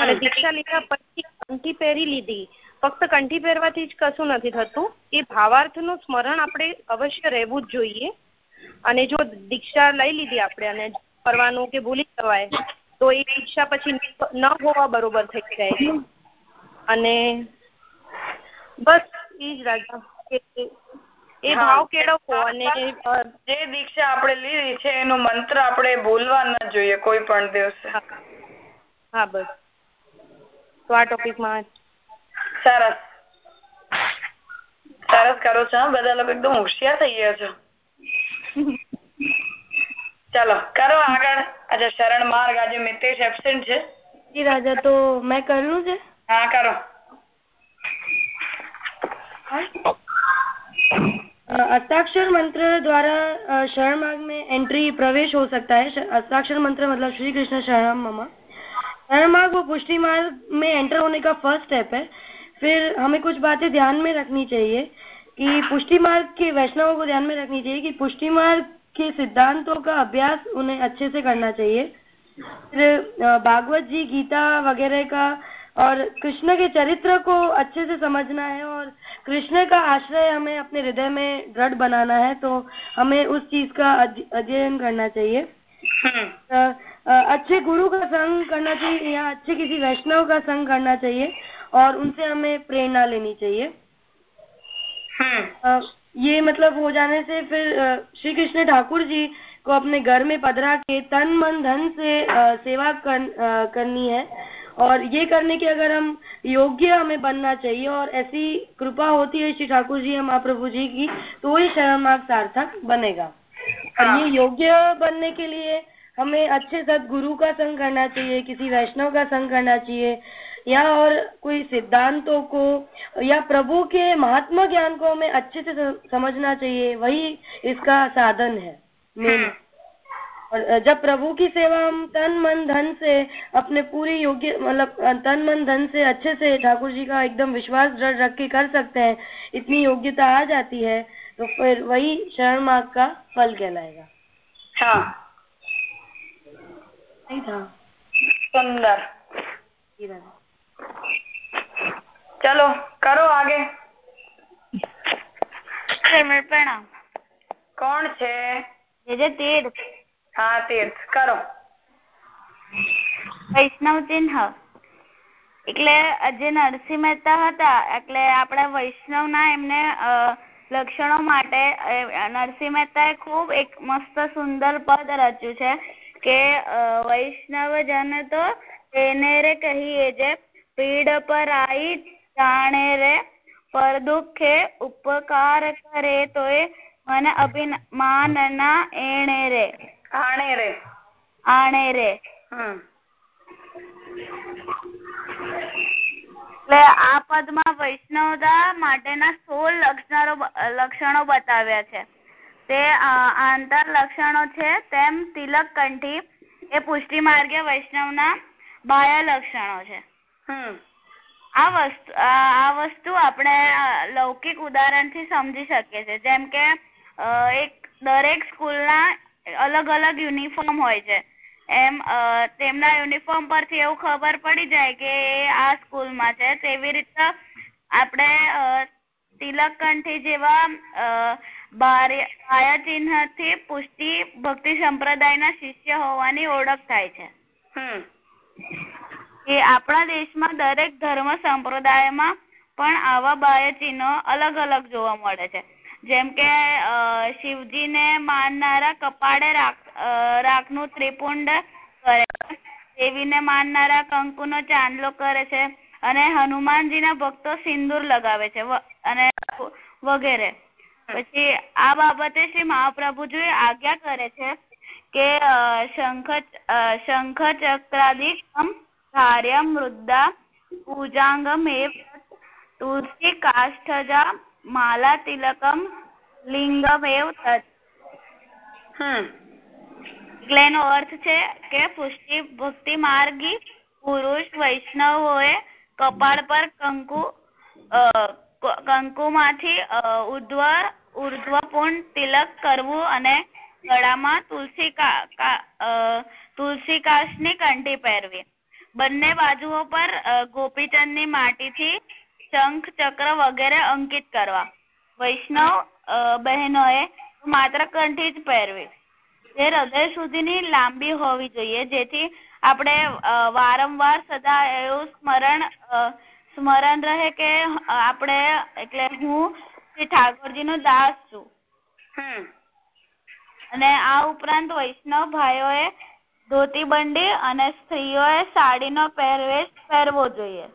અને દીક્ષા લીધા પછી કંઠી પહેરી લીધી. ફક્ત કંઠી પહેરવાથી જ કશું નથી થતું. એ ભાવાર્થનું સ્મરણ આપણે અવશ્ય રહેવું જ જોઈએ. અને જો દીક્ષા લઈ લીધી આપણે અને કરવાનું કે ભૂલી જવાય તો એ દીક્ષા પછી ન હોવા બરોબર થઈ જાય. છે અને બસ એ જ રાજા. એ ભાવ કેળવવો અને જે દીક્ષા આપણે લીધી છે એનો મંત્ર આપણે ભૂલવા ન જોઈએ કોઈ પણ દિવસે. હા. બસ. તો આ ટોપિકમાં સરસ. સરસ કરો છો બધા લોકો એકદમ હોશિયાર થઈ ગયા છો. ચાલો કરો આગળ. આજે શરણ માર્ગ આજે મિતેશ એબસેન્ટ છે. જી રાજા તો મેં કર્યું છે? हाँ करो। हाँ। अस्ताक्षर मंत्र द्वारा शरण मार्ग में एंट्री प्रवेश हो सकता है। अस्ताक्षर मंत्र मतलब श्री कृष्ण शरण ममा। शरण मार्ग वो पुष्टि मार्ग में एंटर होने का फ़र्स्ट स्टेप है। फिर हमें कुछ बातें ध्यान में रखनी चाहिए कि पुष्टि मार्ग के वैष्णवों को ध्यान में रखनी चाहिए कि पुष्टि मार्ग के सिद्धांतों का अभ्यास उन्हें अच्छे से करना चाहिए। फिर भागवत जी गीता वगैरह का और कृष्ण के चरित्र को अच्छे से समझना है और कृष्ण का आश्रय हमें अपने हृदय में दृढ़ बनाना है तो हमें उस चीज़ का अध्ययन करना चाहिए हम्म। अच्छे गुरु का संग करना चाहिए या अच्छे किसी वैष्णव का संग करना चाहिए और उनसे हमें प्रेरणा लेनी चाहिए हम्म। ये मतलब हो जाने से फिर श्री कृष्ण ठाकुर जी को अपने घर में पधरा के तन मन धन से सेवा कर, करनी है और ये करने के अगर हम योग्य हमें बनना चाहिए और ऐसी कृपा होती है श्री ठाकुर जी महाप्रभु जी की तो ही शरण मार्ग सार्थक बनेगा और ये हाँ। योग्य बनने के लिए हमें अच्छे सदगुरु का संग करना चाहिए किसी वैष्णव का संग करना चाहिए या और कोई सिद्धांतों को या प्रभु के महात्मा ज्ञान को हमें अच्छे से समझना चाहिए वही इसका साधन है मेन हाँ। और जब प्रभु की सेवा हम तन मन धन से अपने पूरी योग्य मतलब तन मन धन से अच्छे से ठाकुर जी का एकदम विश्वास दृढ़ रख के कर सकते हैं इतनी योग्यता आ जाती है तो फिर वही शरण मार्ग का फल कहलाएगा। हाँ। सुंदर। चलो करो आगे। प्रणाम। कौन छे હા તીર્થ કરો. વૈષ્ણવ ચિહ્ન એટલે જે નરસિંહ મહેતા હતા, એટલે આપણે વૈષ્ણવ ના એમને લક્ષણો માટે નરસિંહ મહેતાએ ખૂબ એક મસ્ત સુંદર પદ રચ્યું છે કે વૈષ્ણવ જન તો તેને રે કહીએ જે, પીડ પર આઈ જાણે રે, પર દુઃખે ઉપકાર કરે તો એ મને અભિમાન ના એણે રે. રે આણે એટલે આ પદમાં વૈષ્ણવતા માટેના સોળ લક્ષણો લક્ષણો બતાવ્યા છે તે આંતર લક્ષણો છે તેમ તિલક કંઠી એ પુષ્ટિ માર્ગે વૈષ્ણવના બાહ્ય લક્ષણો છે આ વસ્તુ આ વસ્તુ આપણે લૌકિક ઉદાહરણથી સમજી શકીએ છીએ જેમ કે એક દરેક સ્કૂલના અલગ અલગ યુનિફોર્મ હોય છે. એમ તેમના યુનિફોર્મ પરથી એવું ખબર પડી જાય કે આ સ્કૂલમાં છે. તેવી રીતે આપણે તિલકકંઠી જેવા બાહ્ય ચિહ્નથી પુષ્ટિ ભક્તિ સંપ્રદાયના શિષ્ય હોવાની ઓળખ થાય છે. કે આપણા દેશમાં દરેક ધર્મ સંપ્રદાયમાં પણ આવા બાહ્ય ચિહ્નો અલગ અલગ જોવા મળે છે. જેમ કે શિવજીને માનનારા કપાળે રાખનું ત્રિપુંડ કરે છે. દેવીને માનનારા કંકુનો ચાંદલો કરે છે અને હનુમાનજીના ભક્તો સિંદૂર લગાવે છે અને વગેરે. પછી આ બાબતે શ્રી મહાપ્રભુજી આજ્ઞા કરે છે કે શંખ શંખ ચક્રાદિકમ ધાર્ય મૃદા પૂજાંગમ એ તુલસી કાષ્ઠજા માલા તિલકમ લિંગમ એવ તત્ એટલે એનો અર્થ છે કે પુષ્ટિ ભક્તિ માર્ગી પુરુષ વૈષ્ણવોએ કપાળ પર કંકુ કંકુ માંથી ઉર્ધ્વ ઉર્ધ્વપૂર્ણ તિલક કરવું અને ગળામાં તુલસી તુલસી કાશની કંઠી પહેરવી. બંને બાજુઓ પર ગોપીચંદની માટીથી શંખ ચક્ર વગેરે અંકિત કરવા. વૈષ્ણવ બહેનોએ માત્ર કંઠી જ પહેરવી. જે હૃદય સુધીની લાંબી હોવી જોઈએ જેથી આપણે વારંવાર સદા એવું સ્મરણ સ્મરણ રહે કે આપણે એટલે હું શ્રી ઠાકોરજી નો દાસ છું. અને આ ઉપરાંત વૈષ્ણવ ભાઈઓએ ધોતી બંડી અને સ્ત્રીઓએ સાડીનો પહેરવેશ પહેરવો જોઈએ.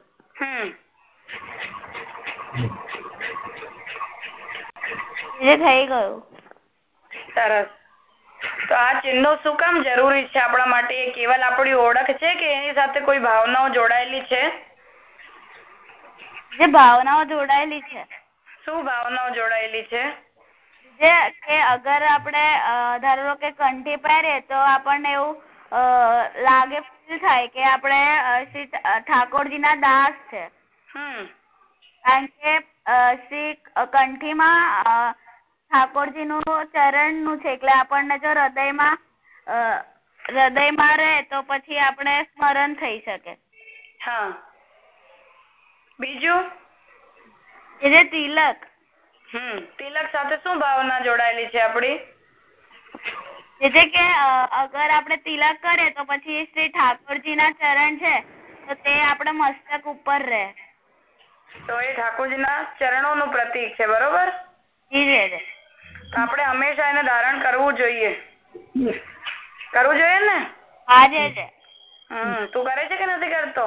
થઈ ગયું. સરસ. તો આ ચિહ્નો શું કામ જરૂરી છે આપણા માટે? કેવલ આપણી ઓળખ છે કે એની સાથે કોઈ ભાવનાઓ જોડાયેલી છે? જે ભાવનાઓ જોડાયેલી છે. શું ભાવનાઓ જોડાયેલી છે? જે કે અગર આપણે ધારો કે કંઠી પહેરીએ તો આપણને એવું લાગે ફીલ થાય કે આપણે શ્રી ઠાકોરજી ના દાસ છે. કારણ કે શ્રી કંઠીમાં ઠાકોરજી નું ચરણનું છે એટલે આપણને જો હૃદયમાં હૃદયમાં રહે તો પછી આપણે સ્મરણ થઈ શકે. હા. બીજું? તિલક. હમ. તિલક સાથે શું ભાવના જોડાયેલી છે આપણી? એટલે કે અગર આપણે તિલક કરીએ તો પછી શ્રી ઠાકોરજી ના ચરણ છે તો તે આપણે મસ્તક ઉપર રહે. તો એ ઠાકોરજીના ચરણોનું પ્રતીક છે બરોબર? તો આપણે હંમેશા એને ધારણ કરવું જોઈએ. કરવું જોઈએ ને? હા જે જે. હમ તું કરે છે કે નથી કરતો?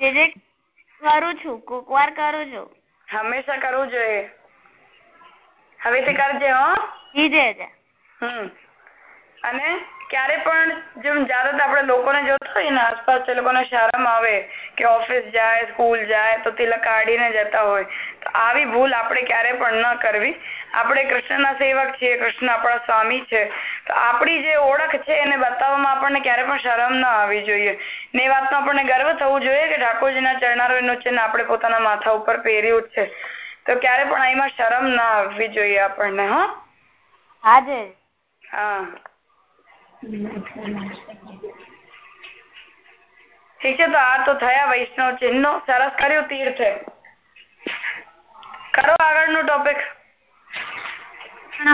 જે જે. કરું છું કોક વાર કરું છું. હંમેશા કરવું જોઈએ. હવેથી કરજે હો. જે જે. હમ. અને ક્યારે પણ જેમ જ્યાદાતર આપણે લોકોને જોતા હોય ને આસપાસ તે લોકોને શરમ આવે કે ઓફિસ જાય સ્કૂલ જાય તો તિલક કાઢીને જતા હોય. તો આવી ભૂલ આપણે ક્યારે પણ ન કરવી. આપણે કૃષ્ણના સેવક છીએ કૃષ્ણ આપણા સ્વામી છે. તો આપણી જે ઓળખ છે એને બતાવવામાં આપણને ક્યારે પણ શરમ ન આવવી જોઈએ. ને એ વાતનો આપણને ગર્વ થવું જોઈએ કે ઠાકોરજીના ચરણારોનું ચિહ્ન આપણે પોતાના માથા ઉપર પહેર્યું છે. તો ક્યારે પણ એમાં શરમ ના આવવી જોઈએ આપણને હા? હા હા. ઠીક છે તો આ તો થયા વૈષ્ણવ ચિહ્નો. સરસ કર્યું તીર્થ. કરો આગળનું ટોપિક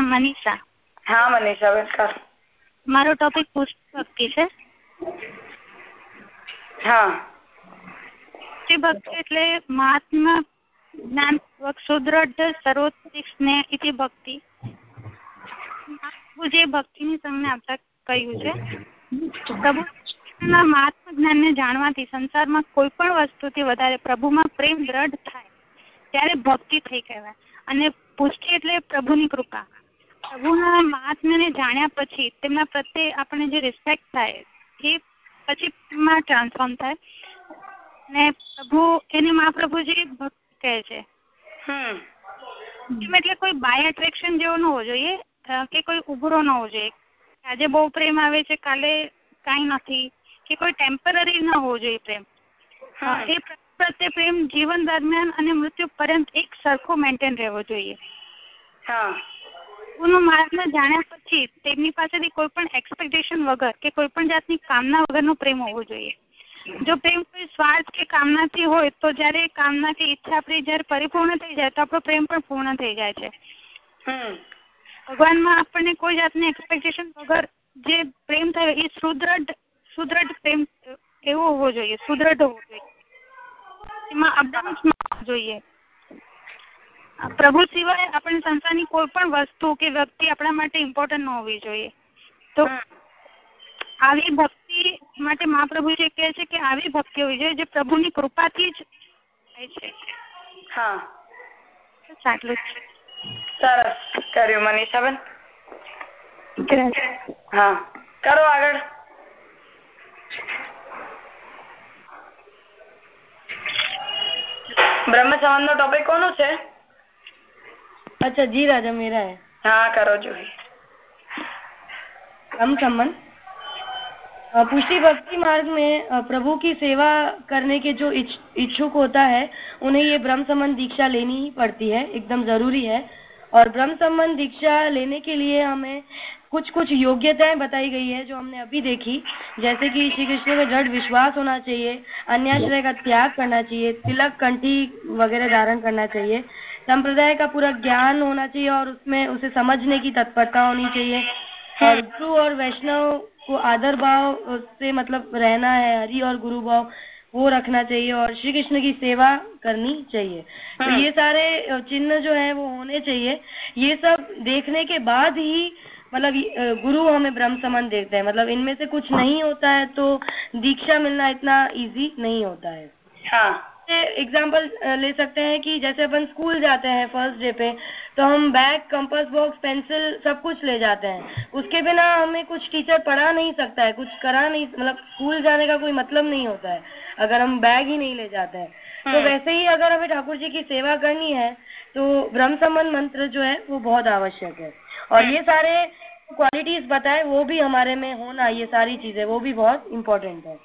મનીષા. હા મનીષા બેન કર. મારો ટોપિક પુષ્પ ભક્તિ છે. હા. ભક્તિ એટલે મહાત્મા જ્ઞાન સુદ્રઢ સર્વોત્તિક સ્નેહ ઇતિ ભક્તિ. જે ભક્તિની તમને આપતા કહ્યું છે. પ્રભુ કૃષ્ણના મહાત્મા જ્ઞાનને જાણવાથી સંસારમાં કોઈ પણ વસ્તુથી વધારે પ્રભુમાં પ્રેમ દ્રઢ થાય ત્યારે ભક્તિ થઈ કહેવાય. અને પુષ્ટિ એટલે પ્રભુની કૃપા. પ્રભુના મહાત્મ્યને જાણ્યા પછી તેમના પ્રત્યે આપણે જે રિસ્પેક્ટ થાય એ પછી માં ટ્રાન્સફોર્મ થાય. ને પ્રભુ એને મહાપ્રભુજી ભક્તિ કહે છે. એટલે કોઈ બાય એટ્રેક્શન જેવો ન હોવો જોઈએ કે કોઈ ઉભરો ન હોવો જોઈએ. આજે બહુ પ્રેમ આવે છે કાલે કઈ નથી કે કોઈ ટેમ્પરરી ન હોવો જોઈએ પ્રેમ. એ પ્રત્યે પ્રેમ જીવન દરમિયાન અને મૃત્યુ પર્યંત એક સરખો મેન્ટેન રહેવો જોઈએ. ગુરુનું મહાત્મા જાણ્યા પછી તેમની પાસેથી કોઈ પણ એક્સપેક્ટેશન વગર કે કોઈ પણ જાતની કામના વગરનો પ્રેમ હોવો જોઈએ. જો પ્રેમ કોઈ સ્વાર્થ કે કામનાથી હોય તો જયારે કામના કે ઈચ્છા આપણી જયારે પરિપૂર્ણ થઈ જાય તો આપણો પ્રેમ પણ પૂર્ણ થઈ જાય છે. ભગવાનમાં આપણને કોઈ જાતની એક્સપેક્ટેશન વગર જે પ્રેમ થયો એ સુદ્રઢ સુદ્રઢ પ્રેમ એવો હોવો જોઈએ સુદ્રઢ હોવો જોઈએ. એમાં અપડાઉન્સ જોઈએ. પ્રભુ સિવાય આપણે સંસારની કોઈ પણ વસ્તુ કે વ્યક્તિ આપણા માટે ઇમ્પોર્ટન્ટ ન હોવી જોઈએ. તો આવી ભક્તિ માટે મહાપ્રભુ જે કહે છે કે આવી ભક્તિ હોવી જોઈએ જે પ્રભુની કૃપાથી જ થાય છે. હા. આટલું જ સરસ કર્યું મનીષાબેન હા કરો આગળ બ્રહ્મ સંબંધ નો ટોપિક કોનો છે अच्छा जी राजा मेरा है हाँ करो जो है ब्रह्म संबंध पुष्टि भक्ति मार्ग में प्रभु की सेवा करने के जो इच्छुक होता है उन्हें ये ब्रह्म संबंध दीक्षा लेनी ही पड़ती है एकदम जरूरी है और ब्रह्म संबंध दीक्षा लेने के लिए हमें कुछ कुछ योग्यताएँ बताई गई है जो हमने अभी देखी। जैसे कि श्री कृष्ण में दृढ़ विश्वास होना चाहिए, अन्याश्रय का त्याग करना चाहिए, तिलक कंठी वगैरह धारण करना चाहिए। संप्रदाय का पूरा ज्ञान होना चाहिए और उसमें, उसे समझने की तत्परता होनी चाहिए। और गुरु और वैष्णव को आदर भाव से मतलब रहना है, हरि और गुरु भाव। वो रखना चाहिए और श्री कृष्ण की सेवा करनी चाहिए। हाँ। तो ये सारे चिन्ह जो है वो होने चाहिए। ये सब देखने के बाद ही मतलब गुरु हमें ब्रह्म समान देखते हैं। मतलब इनमें से कुछ नहीं होता है तो दीक्षा मिलना इतना इजी नहीं होता है। हाँ। एग्ज़ाम्पल ले सकते हैं कि जैसे अपन स्कूल जाते हैं फ़र्स्ट डे पे तो हम बैग कंपास बॉक्स पेंसिल सब कुछ ले जाते हैं। उसके बिना हमें कुछ टीचर पढ़ा नहीं सकता है कुछ करा नहीं मतलब स्कूल जाने का कोई मतलब नहीं होता है अगर हम बैग ही नहीं ले जाते हैं। तो वैसे ही अगर हमें ठाकुर जी की सेवा करनी है तो ब्रह्म संबंध मंत्र जो है वो बहुत आवश्यक है। और ये सारे क्वालिटीज बताए वो भी हमारे में होना ये सारी चीज़ें वो भी बहुत इम्पोर्टेंट हाँ।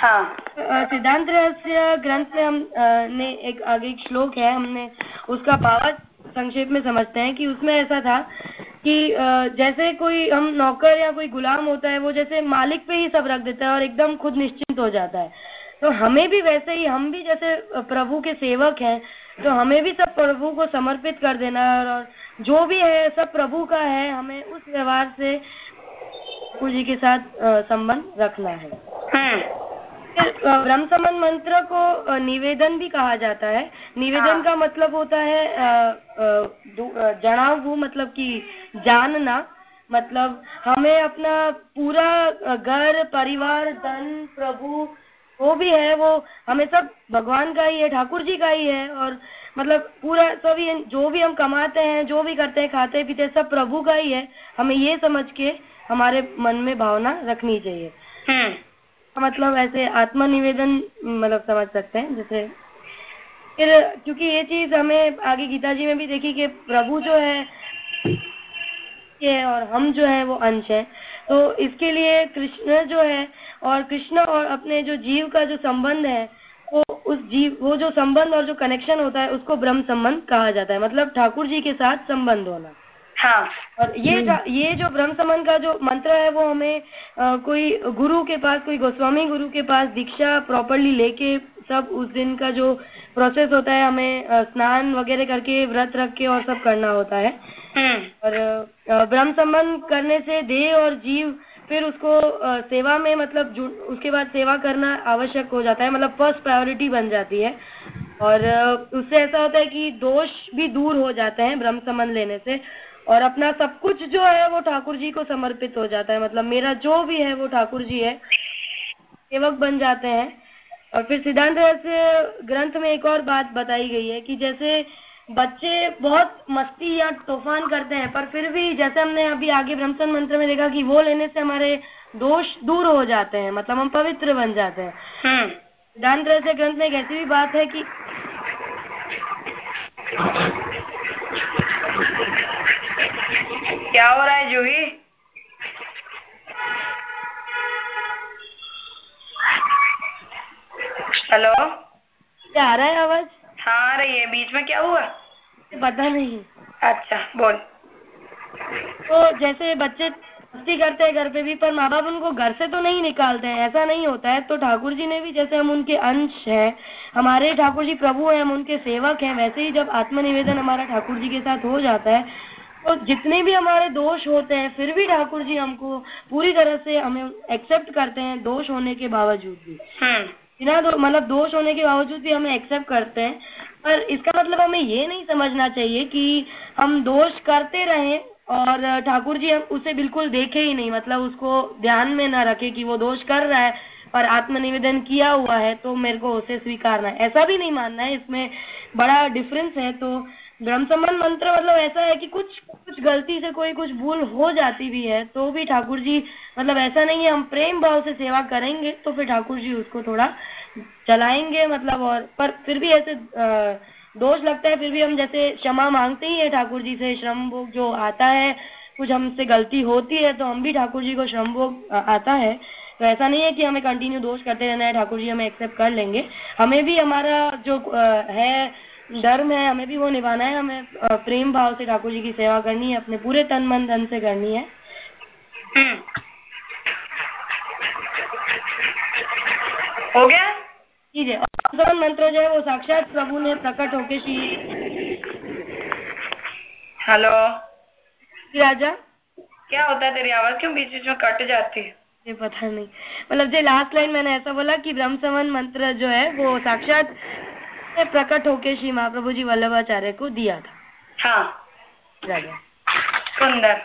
सिद्धांत रहस्य ग्रंथ में हम ने एक आगे एक श्लोक है हमने उसका भावार्थ संक्षेप में समझते हैं कि उसमें ऐसा था कि जैसे कोई हम नौकर या कोई गुलाम होता है वो जैसे मालिक पे ही सब रख देता है और एकदम खुद निश्चिंत हो जाता है। तो हमें भी वैसे ही हम भी जैसे प्रभु के सेवक हैं तो हमें भी सब प्रभु को समर्पित कर देना है और जो भी है सब प्रभु का है हमें उस व्यवहार से प्रभु जी के साथ संबंध रखना है। हम्म। ब्रह्म संबंध मंत्र को निवेदन भी कहा जाता है निवेदन हाँ। का मतलब होता है जनाऊ मतलब कि जानना मतलब हमें अपना पूरा घर परिवार धन प्रभु वो भी है वो हमें सब भगवान का ही है ठाकुर जी का ही है और मतलब पूरा सभी जो भी हम कमाते हैं जो भी करते हैं खाते पीते सब प्रभु का ही है हमें ये समझ के हमारे मन में भावना रखनी चाहिए हम्म। मतलब ऐसे आत्मनिवेदन मतलब समझ सकते हैं, जैसे फिर क्योंकि ये चीज़ हमें आगे गीता जी में भी देखी कि प्रभु जो है, ये और हम जो है वो अंश है। तो इसके लिए कृष्ण जो है और कृष्ण और अपने जो जीव का जो संबंध है, वो उस जीव, वो जो संबंध और जो कनेक्शन होता है, उसको ब्रह्म संबंध कहा जाता है। मतलब ठाकुर जी के साथ संबंध होना। हाँ और ये हम्म। ये जो ब्रह्म समन का जो मंत्र है वो हमें आ, कोई गुरु के पास कोई गोस्वामी गुरु के पास दीक्षा प्रॉपरली लेके सब उस दिन का जो प्रोसेस होता है हमें स्नान वगैरह करके व्रत रख के और सब करना होता है हम्म। और ब्रह्म संबंध करने से देह और जीव फिर उसको सेवा में मतलब उसके बाद सेवा करना आवश्यक हो जाता है मतलब फ़र्स्ट प्रायोरिटी बन जाती है और उससे ऐसा होता है कि दोष भी दूर हो जाते हैं ब्रह्म संबंध लेने से और अपना सब कुछ जो है वो ठाकुर जी को समर्पित हो जाता है। मतलब मेरा जो भी है वो ठाकुर जी है सेवक बन जाते हैं। और फिर सिद्धांत ग्रंथ में एक और बात बताई गई है कि जैसे बच्चे बहुत मस्ती या तूफ़ान करते हैं पर फिर भी जैसे हमने अभी आगे ब्रह्मचंद मंत्र में देखा कि वो लेने से हमारे दोष दूर हो जाते हैं मतलब हम पवित्र बन जाते हैं। हम्म। सिद्धांत रहस्य ग्रंथ में एक ऐसी भी बात है कि क्या हो रहा है जूही हेलो क्या आ रहा है आवाज़? हाँ आ रही है। बीच में क्या हुआ? पता नहीं अच्छा बोल। तो जैसे बच्चे मस्ती करते हैं घर पे भी पर माँ बाप उनको घर से तो नहीं निकालते हैं। ऐसा नहीं होता है। तो ठाकुर जी ने भी जैसे हम उनके अंश हैं हमारे ठाकुर जी प्रभु हैं हम उनके सेवक हैं वैसे ही जब आत्मनिवेदन हमारा ठाकुर जी के साथ हो जाता है तो जितने भी हमारे दोष होते हैं फिर भी ठाकुर जी हमको पूरी तरह से हमें एक्सेप्ट करते हैं दोष होने के बावजूद भी। हम्म। बिना दो मतलब दोष होने के बावजूद भी हमें एक्सेप्ट करते हैं। पर इसका मतलब हमें ये नहीं समझना चाहिए कि हम दोष करते रहें और ठाकुर जी हम उसे बिल्कुल देखे ही नहीं मतलब उसको ध्यान में ना रखे कि वो दोष कर रहा है। और आत्मनिवेदन किया हुआ है तो मेरे को उसे स्वीकारना है। ऐसा भी नहीं मानना है, इसमें बड़ा डिफरेंस है तो ब्रह्म संबंध मंत्र मतलब ऐसा है कि कुछ कुछ गलती से कोई कुछ भूल हो जाती भी है तो भी ठाकुर जी मतलब ऐसा नहीं है, हम प्रेम भाव से सेवा करेंगे तो फिर ठाकुर जी उसको थोड़ा चलाएँगे मतलब और, पर फिर भी ऐसे दोष लगता है, फिर भी हम जैसे क्षमा मांगते ही है ठाकुर जी से, श्रम जो आता है कुछ हमसे गलती होती है तो हम भी ठाकुर जी को श्रम भोग आता है। तो ऐसा नहीं है कि हमें कंटिन्यू दोष करते रहना है ठाकुर जी हमें एक्सेप्ट कर लेंगे। हमें भी हमारा जो है धर्म है हमें भी वो निभाना है। हमें प्रेम भाव से ठाकुर जी की सेवा करनी है अपने पूरे तन मन धन से करनी है। हम्म। हो गया? ठीक है। और मंत्र जो है वो साक्षात प्रभु ने प्रकट होके श्री हेलो। राजा। क्या होता है तेरी आवाज़? क्यों बीच बीच में कट जाती है? ये पता नहीं। मतलब जो लास्ट लाइन मैंने ऐसा बोला कि ब्रह्म समन मंत्र जो है वो साक्षात प्रकट होके श्री महाप्रभु जी वल्लभाचार्य को दिया था। हाँ। राजा। सुंदर।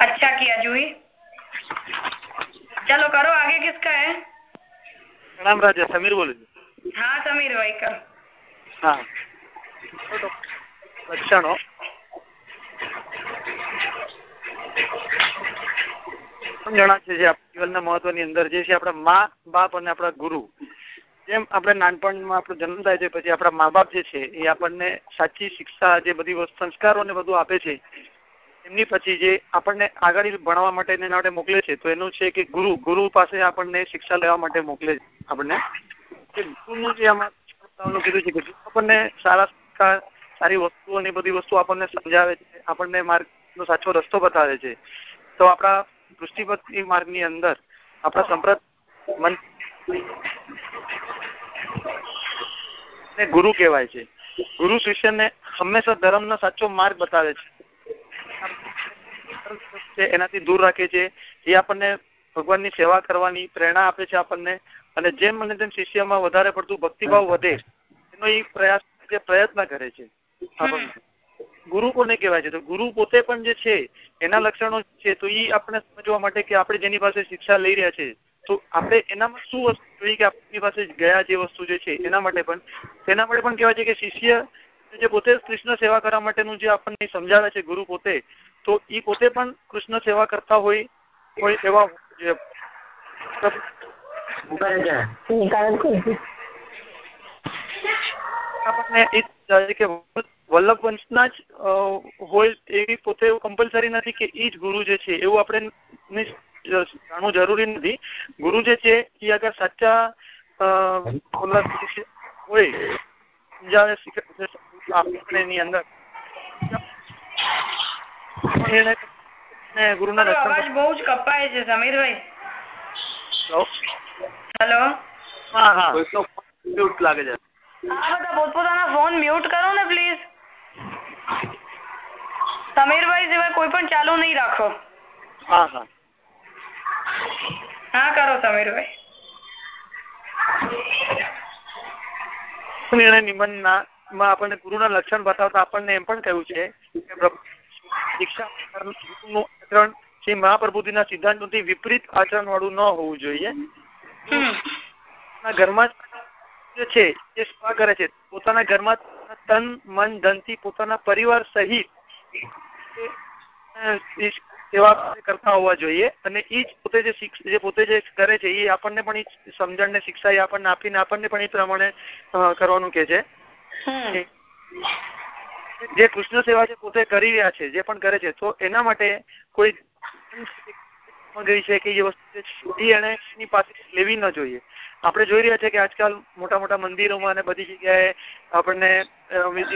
अच्छा किया जूही। चलो करो आगे किसका है? प्रणाम राजा समीर बोले हाँ समीर भाई करो हाँ। લક્ષણો જણાશે જે જીવનના મહત્વની અંદર જે છે આપણા મા બાપ અને આપણા ગુરુ જેમ આપણે નાનપણમાં આપણો જન્મ થાય છે પછી આપણા મા બાપ જે છે એ આપણને સાચી શિક્ષા જે બધી સંસ્કારો ને બધું આપે છે એમની પછી જે આપણને આગળ ભણવા માટે એના માટે મોકલે છે તો એનું છે કે ગુરુ ગુરુ પાસે આપણને શિક્ષા લેવા માટે મોકલે છે આપણને ગુરુનું જે આમાં કીધું છે કે આપણને સારા સારી વસ્તુઓ ને બધી વસ્તુ આપણને સમજાવે છે, આપણને માર્ગનો સાચો રસ્તો બતાવે છે. તો આપણા દૃષ્ટિપતિ માર્ગની અંદર આપણા સંપ્રત મન ગુરુ કહેવાય છે. ગુરુ શિષ્યને હંમેશા ધર્મનો સાચો માર્ગ બતાવે છે. એનાથી દૂર રાખે છે એ આપણને ભગવાનની સેવા કરવાની પ્રેરણા આપે છે આપણને. અને જેમ મને તેમ શિષ્યમાં વધારે પડતું ભક્તિભાવ વધે, એનો એ પ્રયાસ પ્રયત્ન કરે છે. ગુરુ કોને કહેવાય છે? તો ગુરુ પોતે પણ જે છે એના લક્ષણો છે? તો એ આપણે સમજવા માટે કે આપણે જેની પાસે શિક્ષા લઈ રહ્યા છે તો આપણે એનામાં શું વસ્તુ જોઈએ કે આપણી પાસે ગયા જે વસ્તુ જે છે એના માટે પણ. તેના માટે પણ કહેવાય છે કે શિષ્ય જે પોતે કૃષ્ણ સેવા કરવા માટેનું જે આપણને સમજાવે છે ગુરુ પોતે તો એ પોતે પણ કૃષ્ણ સેવા કરતા હોય હોય એવા આપણને એ કે વલ્લભ વંશના જ હોય એવી પોતે કમ્પલસરી નથી કે એ જ ગુરુ જે છે એવું આપણે જાણવું જરૂરી નથી. ગુરુ જે છે એ અગર સાચા હોય સમજાવે એની અંદર ગુરુના અવાજ બહુ જ કપાય છે સમીરભાઈ. હેલો હા હા. લાગે છે. આ બધા પોતપોતાના ફોન મ્યુટ કરો ને પ્લીઝ સમીરભાઈ સિવાય કોઈ પણ ચાલુ નહીં રાખો. હા હા. હા કરો સમીરભાઈ. નિર્ણય નિબંધના માં આપણને ગુરુના લક્ષણ બતાવતા આપણને એમ પણ કહ્યું છે કે દીક્ષા આચરણ જે મહાપ્રભુજીના સિદ્ધાંતોથી વિપરીત આચરણ વાળું ન હોવું જોઈએ. ઘરમાં જે છે એ સ્વ કરે છે. પોતાના ઘરમાં તન મન ધનથી પોતાના પરિવાર સહિત સેવા કરતા હોવા જોઈએ અને એ જ પોતે જે પોતે જે કરે છે એ આપણને પણ એ સમજણ ને શિક્ષા એ આપણને આપીને આપણને પણ એ પ્રમાણે કરવાનું કે છે. જે કૃષ્ણ સેવા છે પોતે કરી રહ્યા છે જે પણ કરે છે તો એના માટે કોઈ ગઈ છે કે એ વસ્તુ શોધી એને એની પાસે લેવી ન જોઈએ. આપણે જોઈ રહ્યા છે કે આજકાલ મોટા મોટા મંદિરોમાં અને બધી જગ્યાએ આપણને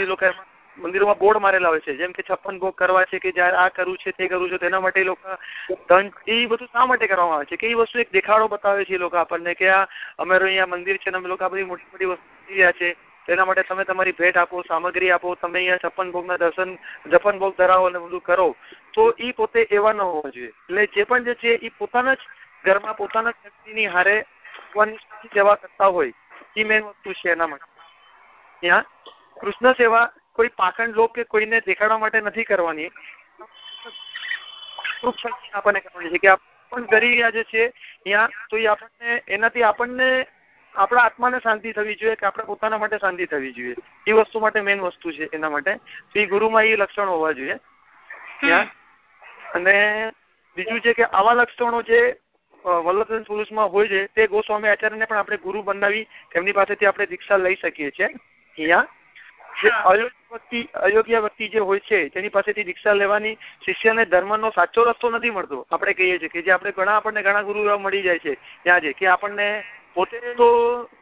લોકો મંદિરોમાં બોર્ડ મારેલા હોય છે. જેમ કે છપ્પન ભોગ કરવા છે કે જયારે આ કરવું છે તે કરવું છે તેના માટે લોકો ધન એ બધું શા માટે કરવામાં આવે છે? કે એ વસ્તુ એક દેખાડો બતાવે છે એ લોકો આપણને કે આ અમારું અહીંયા મંદિર છે અને અમે લોકો આ બધી મોટી મોટી વસ્તુ રહ્યા છે. તેના માટે તમે તમારી ભેટ આપો, સામગ્રી આપો, તમે અહીંયા છપ્પન ભોગના દર્શન, જપન ભોગ ધરાવો અને બધું કરો. તો એ પોતે એવા ન હોવા જોઈએ. એટલે જે પણ જે છે એ પોતાના જ ઘરમાં, પોતાના વ્યક્તિની હારે સેવા કરતા હોય, એ મેન વસ્તુ છે એના માટે. ત્યાં કૃષ્ણ સેવા કોઈ પાખંડ લોક કે કોઈને દેખાડવા માટે નથી કરવાની. આપણને કરવાની છે કે આપણ કરી રહ્યા જે છે, ત્યાં તો એ આપણને, એનાથી આપણને આપણા આત્માને શાંતિ થવી જોઈએ કે આપણે પોતાના માટે શાંતિ થવી જોઈએ. એ વસ્તુ માટે મેઇન વસ્તુ છે એના માટે. તો એ ગુરુમાં એ લક્ષણો હોવા જોઈએ. અને બીજું છે કે આવા લક્ષણો જે વલ્લભન પુરુષમાં હોય છે તે ગોસ્વામી આચાર્યને પણ આપણે ગુરુ બનાવી તેમની પાસેથી આપણે દીક્ષા લઈ શકીએ છીએ. અહીંયા. જે અયોગ્ય વ્યક્તિ અયોગ્ય વ્યક્તિ જે હોય છે તેની પાસેથી દીક્ષા લેવાની શિષ્યને ધર્મનો સાચો રસ્તો નથી મળતો. આપણે કહીએ છીએ કે જે આપણે ઘણા આપણને ઘણા ગુરુ એવા મળી જાય છે. ત્યાં જે કે આપણને પોતે તો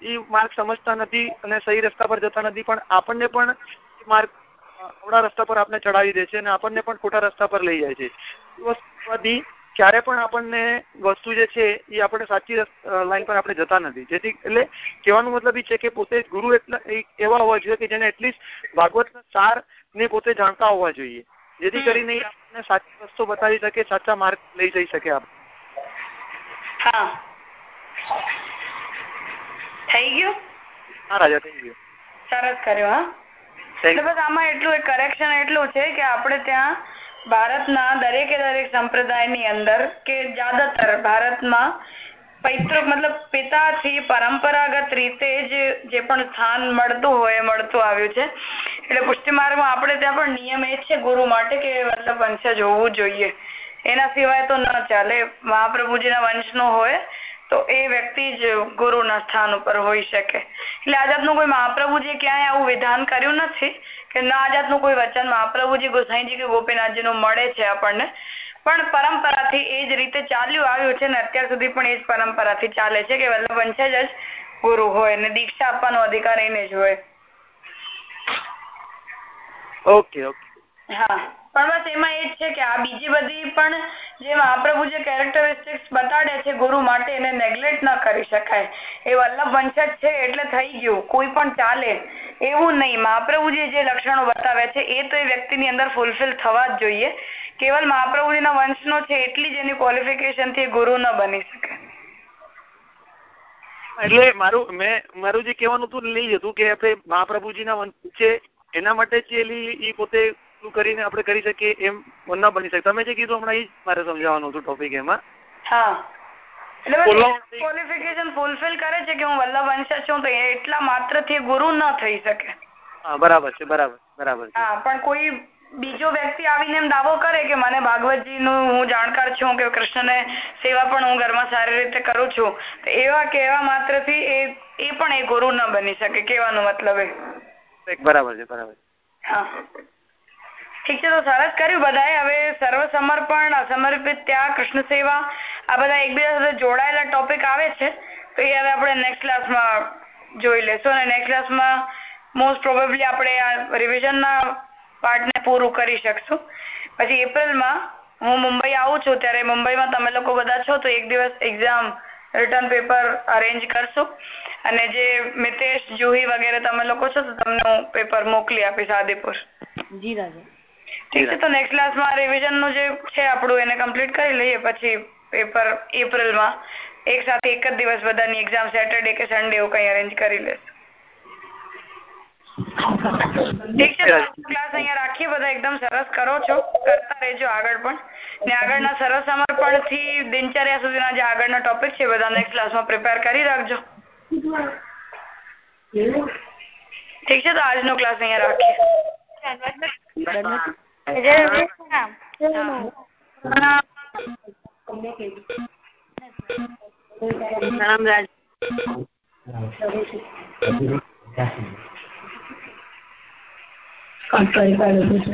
એ માર્ગ સમજતા નથી અને સહી રસ્તા પર જતા નથી પણ આપણને પણ માર્ગ ખોટા રસ્તા પર આપણે ચડાવી દે છે અને આપણને પણ ખોટા રસ્તા પર લઈ જાય છે. એ ક્યારે પણ આપણને વસ્તુ જે છે એ આપણે સાચી લાઈન પર આપણે જતા નથી. જેથી એટલે કહેવાનો મતલબ એ છે કે પોતે ગુરુ એટલા એવા હોવા જોઈએ કે જેને એટલીસ્ટ ભાગવતના સાર ને પોતે જાણતા હોવા જોઈએ. જેથી કરીને આપણને સાચી રસ્તો બતાવી શકે સાચા માર્ગ લઈ જઈ શકે આપણે હા. થઈ ગયું હા રાજા થઈ ગયું સરસ કર્યો હા. એટલે બસ આમાં એટલું એક કરેક્શન એટલું છે કે આપણે ત્યાં ભારતના દરેકે દરેક સંપ્રદાયની અંદર કે જ્યાદાતર ભારતમાં પૈતૃક મતલબ પિતાથી પરંપરાગત રીતે જ જે પણ સ્થાન મળતું હોય મળતું આવ્યું છે. એટલે પુષ્ટિ માર્ગમાં આપણે ત્યાં પણ નિયમ એ છે ગુરુ માટે કે મતલબ વંશજ હોવું જોઈએ. એના સિવાય તો ન ચાલે. મહાપ્રભુજીના વંશનો હોય તો એ વ્યક્તિ જ ગુરુના સ્થાન ઉપર હોઈ શકે. એટલે આ જાતનું કોઈ મહાપ્રભુજી ક્યાંય આવું વિધાન કર્યું નથી કે ના આ જાતનું કોઈ વચન મહાપ્રભુજી ગોસાઈજી કે ગોપીનાથજી નું મળે છે આપણને. પણ પરંપરાથી એ જ રીતે ચાલ્યું આવ્યું છે ને અત્યાર સુધી પણ એ જ પરંપરાથી ચાલે છે કે વલ્લભ વંશજ જ ગુરુ હોય ને દીક્ષા આપવાનો અધિકાર એને જ હોય. ઓકે ઓકે હા. પણ બસ એમાં એ છે કે આ બીજી બધી પણ જે મહાપ્રભુ જે કેરેક્ટરિસ્ટિક્સ બતાડે છે ગુરુ માટે એને નેગ્લેક્ટ ન કરી શકાય. એ વલ્લભ વંશજ છે એટલે થઈ ગયું. કોઈ પણ ચાલે એવું નહીં. મહાપ્રભુજી જે લક્ષણો બતાવે છે એ તો એ વ્યક્તિની અંદર ફૂલફિલ થવા જ જોઈએ. કેવલ મહાપ્રભુજીના વંશનો છે એટલી જ એની ક્વોલિફિકેશનથી ગુરુ ન બની શકે. એટલે મારું, મેં, મારું જે કહેવાનું હતું લઈ હતું કે આપણે મહાપ્રભુજીના વંશ છે એના માટે જ એ પોતે શું કરીને આપણે કરી શકીએ એમ ના બની શકે. તમે જે કીધું હમણાં એ જ મારે સમજાવવાનું હતું ટોપિક એમાં. હા. એટલે ક્વોલિફિકેશન ફૂલફિલ કરે છે કે હું વલ્લભ વંશજ છું તો એટલા માત્રથી ગુરુ ન થઈ શકે. હા બરાબર છે બરાબર બરાબર હા પણ કોઈ બીજો વ્યક્તિ આવીને એમ દાવો કરે કે મને ભાગવતજી નું હું જાણકાર છું કે કૃષ્ણને સેવા પણ હું ઘરમાં સારી રીતે કરું છું તો એવા કહેવા માત્રથી એ એ પણ એ ગુરુ ન બની શકે કહેવાનો મતલબ એ. બરાબર છે બરાબર. હા. ઠીક છે, તો સરસ કર્યું બધાએ. હવે સર્વ સમર્પણ અસમર્પિત, ત્યાગ, કૃષ્ણ સેવા, આ બધા એકબીજા સાથે જોડાયેલા ટોપિક આવે છે. તો એ હવે આપણે નેક્સ્ટ ક્લાસમાં જોઈ લેશું અને નેક્સ્ટ ક્લાસમાં મોસ્ટ પ્રોબેબલી આપણે આ રિવિઝનના પાર્ટને પૂરું કરી શકશું. પછી એપ્રિલમાં હું મુંબઈ આવું છું, ત્યારે મુંબઈમાં તમે લોકો બધા છો, તો એક દિવસ એક્ઝામ રિટર્ન પેપર અરેન્જ કરશું. અને જે મિતેશ, જુહી વગેરે તમે લોકો છો, તો તમને હું પેપર મોકલી આપીશ આદિપુર. જી રાજા. ઠીક છે તો નેક્સ્ટ ક્લાસમાં રિવિઝનનું જે છે આપણું એને કમ્પ્લીટ કરી લઈએ પછી પેપર એપ્રિલમાં એક સાથે એક જ દિવસ બધાની એક્ઝામ સેટરડે કે સન્ડે એવું કઈ અરેન્જ કરી લેશું. ઠીક છે ક્લાસ અહીંયા રાખીએ બધા એકદમ સરસ કરો છો. કરતા રહેજો આગળ પણ. ને આગળના સરસ સમર્પણથી દિનચર્યા સુધીના જે આગળના ટોપિક છે બધા નેક્સ્ટ ક્લાસમાં પ્રિપેર કરી રાખજો. ઠીક છે તો આજનો ક્લાસ અહીંયા રાખીએ. જય શ્રી રામ. પ્રણામ રાજ કટ કરી કાઢ્યું છે